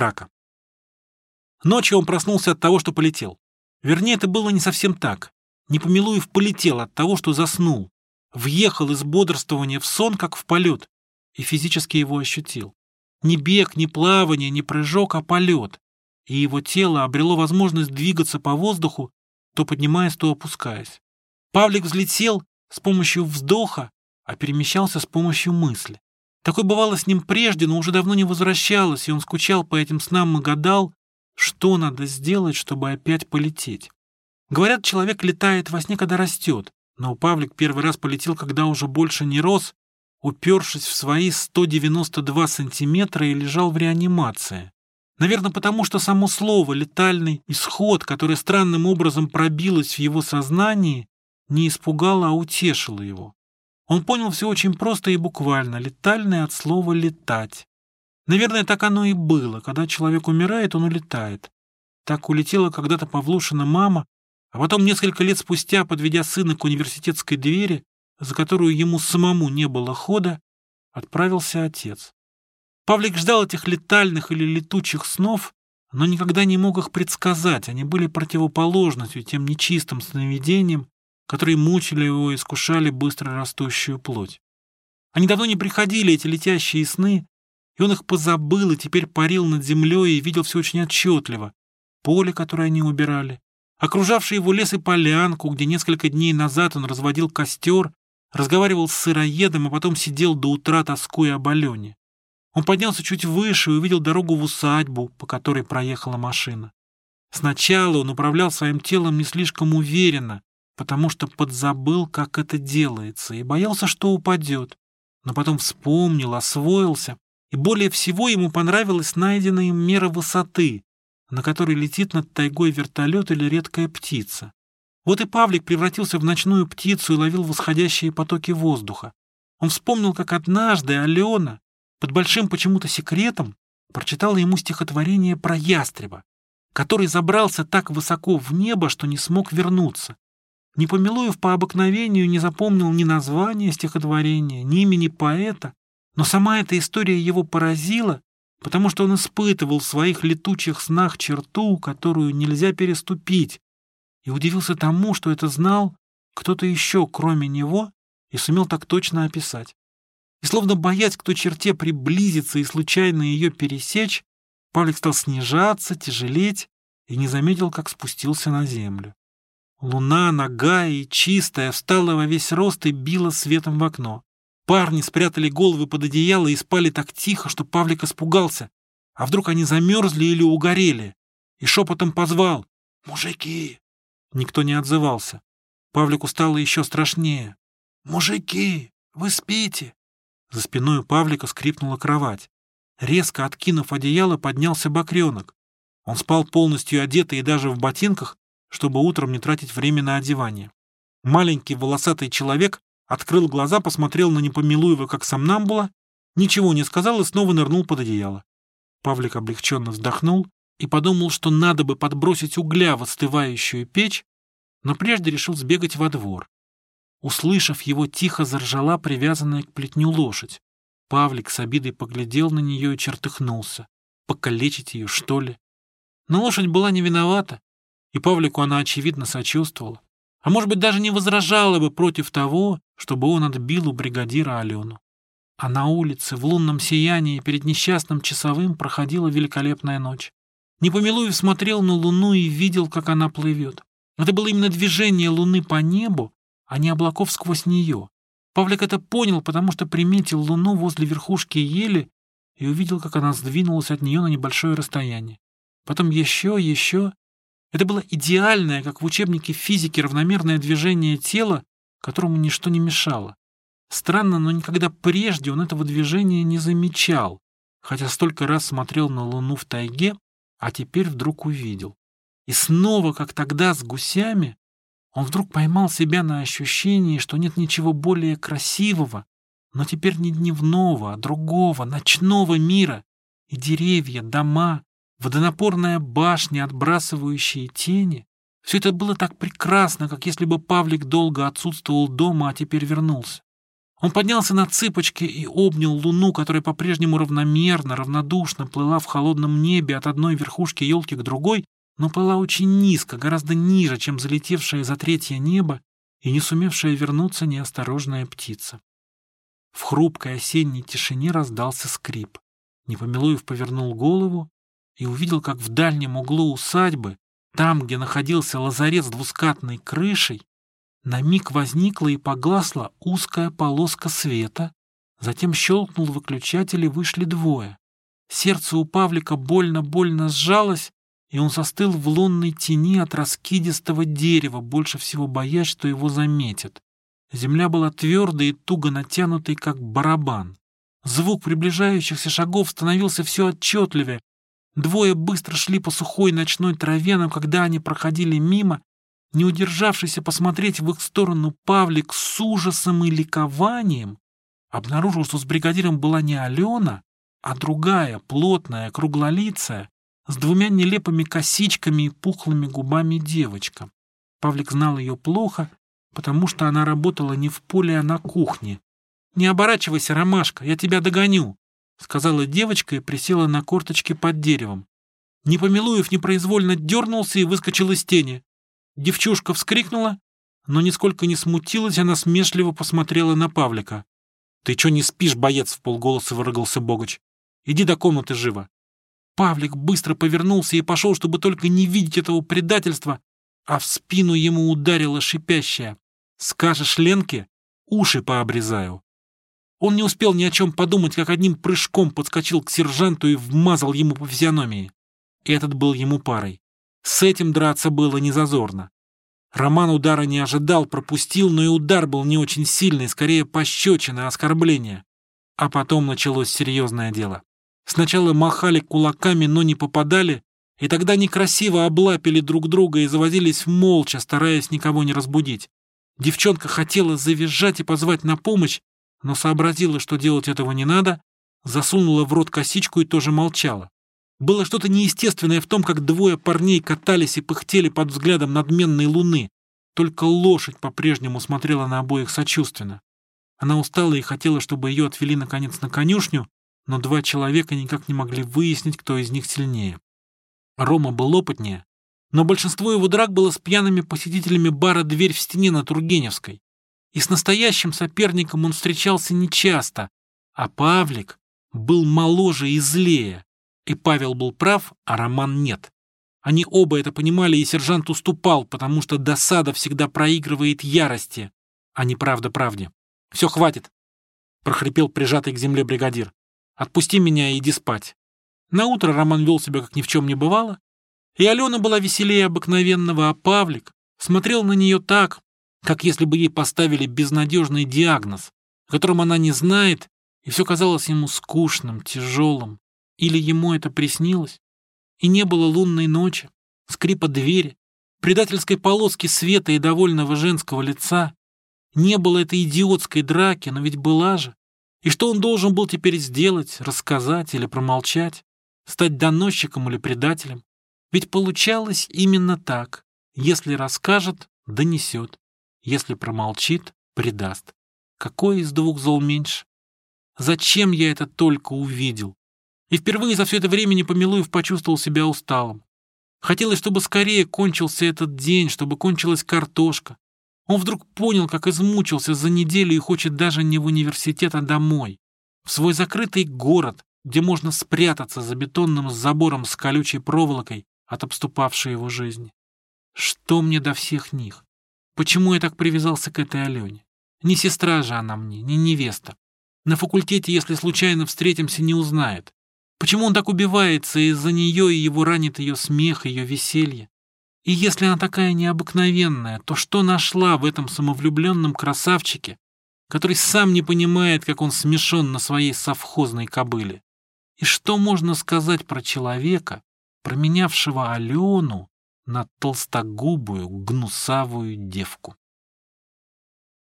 Драка. Ночью он проснулся от того, что полетел. Вернее, это было не совсем так. Непомилуев полетел от того, что заснул. Въехал из бодрствования в сон, как в полет, и физически его ощутил. Ни бег, ни плавание, ни прыжок, а полет. И его тело обрело возможность двигаться по воздуху, то поднимаясь, то опускаясь. Павлик взлетел с помощью вздоха, а перемещался с помощью мысли. Такое бывало с ним прежде, но уже давно не возвращалось, и он скучал по этим снам и гадал, что надо сделать, чтобы опять полететь. Говорят, человек летает во сне, когда растет, но Павлик первый раз полетел, когда уже больше не рос, упершись в свои 192 сантиметра и лежал в реанимации. Наверное, потому что само слово «летальный исход», которое странным образом пробилось в его сознании, не испугало, а утешило его. Он понял все очень просто и буквально, летальное от слова «летать». Наверное, так оно и было. Когда человек умирает, он улетает. Так улетела когда-то Павлушина мама, а потом несколько лет спустя, подведя сына к университетской двери, за которую ему самому не было хода, отправился отец. Павлик ждал этих летальных или летучих снов, но никогда не мог их предсказать. Они были противоположностью тем нечистым сновидениям, которые мучили его и искушали быстро растущую плоть. Они давно не приходили, эти летящие сны, и он их позабыл и теперь парил над землей и видел все очень отчетливо. Поле, которое они убирали, окружавший его лес и полянку, где несколько дней назад он разводил костер, разговаривал с сыроедом, а потом сидел до утра, тоскуя об Алене. Он поднялся чуть выше и увидел дорогу в усадьбу, по которой проехала машина. Сначала он управлял своим телом не слишком уверенно, потому что подзабыл, как это делается, и боялся, что упадет. Но потом вспомнил, освоился, и более всего ему понравилась найденная им мера высоты, на которой летит над тайгой вертолет или редкая птица. Вот и Павлик превратился в ночную птицу и ловил восходящие потоки воздуха. Он вспомнил, как однажды Алена под большим почему-то секретом прочитала ему стихотворение про ястреба, который забрался так высоко в небо, что не смог вернуться. Непомилуев по обыкновению не запомнил ни названия стихотворения, ни имени поэта, но сама эта история его поразила, потому что он испытывал в своих летучих снах черту, которую нельзя переступить, и удивился тому, что это знал кто-то еще, кроме него, и сумел так точно описать. И словно боясь к той черте приблизиться и случайно ее пересечь, Павлик стал снижаться, тяжелеть и не заметил, как спустился на землю. Луна, нагая и чистая, встала во весь рост и била светом в окно. Парни спрятали головы под одеяло и спали так тихо, что Павлик испугался. А вдруг они замерзли или угорели? И шепотом позвал «Мужики!». Никто не отзывался. Павлику стало еще страшнее. «Мужики, вы спите?» За спиной у Павлика скрипнула кровать. Резко откинув одеяло, поднялся бокренок. Он спал полностью одетый и даже в ботинках, чтобы утром не тратить время на одевание. Маленький волосатый человек открыл глаза, посмотрел на Непомилуева как сомнамбула, ничего не сказал и снова нырнул под одеяло. Павлик облегченно вздохнул и подумал, что надо бы подбросить угля в остывающую печь, но прежде решил сбегать во двор. Услышав его, тихо заржала привязанная к плетню лошадь. Павлик с обидой поглядел на нее и чертыхнулся. Покалечить ее, что ли? Но лошадь была не виновата и Павлику она, очевидно, сочувствовала. А может быть, даже не возражала бы против того, чтобы он отбил у бригадира Алену. А на улице, в лунном сиянии, перед несчастным часовым проходила великолепная ночь. Непомилуев смотрел на луну и видел, как она плывет. Это было именно движение луны по небу, а не облаков сквозь нее. Павлик это понял, потому что приметил луну возле верхушки ели и увидел, как она сдвинулась от нее на небольшое расстояние. Потом еще, еще, это было идеальное, как в учебнике физики, равномерное движение тела, которому ничто не мешало. Странно, но никогда прежде он этого движения не замечал, хотя столько раз смотрел на Луну в тайге, а теперь вдруг увидел. И снова, как тогда с гусями, он вдруг поймал себя на ощущении, что нет ничего более красивого, но теперь не дневного, а другого, ночного мира, и деревья, дома, водонапорная башня, отбрасывающие тени. Все это было так прекрасно, как если бы Павлик долго отсутствовал дома, а теперь вернулся. Он поднялся на цыпочки и обнял луну, которая по-прежнему равномерно, равнодушно плыла в холодном небе от одной верхушки елки к другой, но плыла очень низко, гораздо ниже, чем залетевшее за третье небо и не сумевшая вернуться неосторожная птица. В хрупкой осенней тишине раздался скрип. Непомилуев повернул голову и увидел, как в дальнем углу усадьбы, там, где находился лазарет с двускатной крышей, на миг возникла и погасла узкая полоска света, затем щелкнул выключатель и вышли двое. Сердце у Павлика больно-больно сжалось, и он застыл в лунной тени от раскидистого дерева, больше всего боясь, что его заметят. Земля была твердой и туго натянутой, как барабан. Звук приближающихся шагов становился все отчетливее. Двое быстро шли по сухой ночной траве, но когда они проходили мимо, не удержавшийся посмотреть в их сторону Павлик с ужасом и ликованием, обнаружил, что с бригадиром была не Алена, а другая, плотная, круглолицая, с двумя нелепыми косичками и пухлыми губами девочка. Павлик знал ее плохо, потому что она работала не в поле, а на кухне. «Не оборачивайся, Ромашка, я тебя догоню», — сказала девочка и присела на корточки под деревом. Непомилуев непроизвольно дернулся и выскочил из тени. Девчушка вскрикнула, но нисколько не смутилась, она смешливо посмотрела на Павлика. «Ты чё не спишь, боец?» — в полголоса выругался Богоч. «Иди до комнаты живо». Павлик быстро повернулся и пошел, чтобы только не видеть этого предательства, а в спину ему ударила шипящая. «Скажешь Ленке, уши пообрезаю». Он не успел ни о чем подумать, как одним прыжком подскочил к сержанту и вмазал ему по физиономии. Этот был ему парой. С этим драться было незазорно. Роман удара не ожидал, пропустил, но и удар был не очень сильный, скорее пощечина, оскорбление. А потом началось серьезное дело. Сначала махали кулаками, но не попадали, и тогда некрасиво облапили друг друга и завозились молча, стараясь никого не разбудить. Девчонка хотела завизжать и позвать на помощь, но сообразила, что делать этого не надо, засунула в рот косичку и тоже молчала. Было что-то неестественное в том, как двое парней катались и пыхтели под взглядом надменной луны. Только лошадь по-прежнему смотрела на обоих сочувственно. Она устала и хотела, чтобы ее отвели наконец на конюшню, но два человека никак не могли выяснить, кто из них сильнее. Рома был опытнее, но большинство его драк было с пьяными посетителями бара «Дверь в стене» на Тургеневской. И с настоящим соперником он встречался нечасто, а Павлик был моложе и злее. И Павел был прав, а Роман нет. Они оба это понимали, и сержант уступал, потому что досада всегда проигрывает ярости, а не правда правде. «Все, хватит!» — прохрипел прижатый к земле бригадир. «Отпусти меня и иди спать». На утро Роман вел себя, как ни в чем не бывало, и Алена была веселее обыкновенного, а Павлик смотрел на нее так, как если бы ей поставили безнадежный диагноз, о котором она не знает, и все казалось ему скучным, тяжелым. Или ему это приснилось? И не было лунной ночи, скрипа двери, предательской полоски света и довольного женского лица. Не было этой идиотской драки, но ведь была же. И что он должен был теперь сделать, рассказать или промолчать? Стать доносчиком или предателем? Ведь получалось именно так. Если расскажет, донесет. Если промолчит, предаст. Какой из двух зол меньше? Зачем я это только увидел? И впервые за все это время Непомилуев почувствовал себя усталым. Хотелось, чтобы скорее кончился этот день, чтобы кончилась картошка. Он вдруг понял, как измучился за неделю и хочет даже не в университет, а домой. В свой закрытый город, где можно спрятаться за бетонным забором с колючей проволокой от обступавшей его жизни. Что мне до всех них? Почему я так привязался к этой Алене? Не сестра же она мне, не невеста. На факультете, если случайно встретимся, не узнает. Почему он так убивается из-за нее, и его ранит ее смех, ее веселье? И если она такая необыкновенная, то что нашла в этом самовлюбленном красавчике, который сам не понимает, как он смешон на своей совхозной кобыле? И что можно сказать про человека, променявшего Алену на толстогубую, гнусавую девку?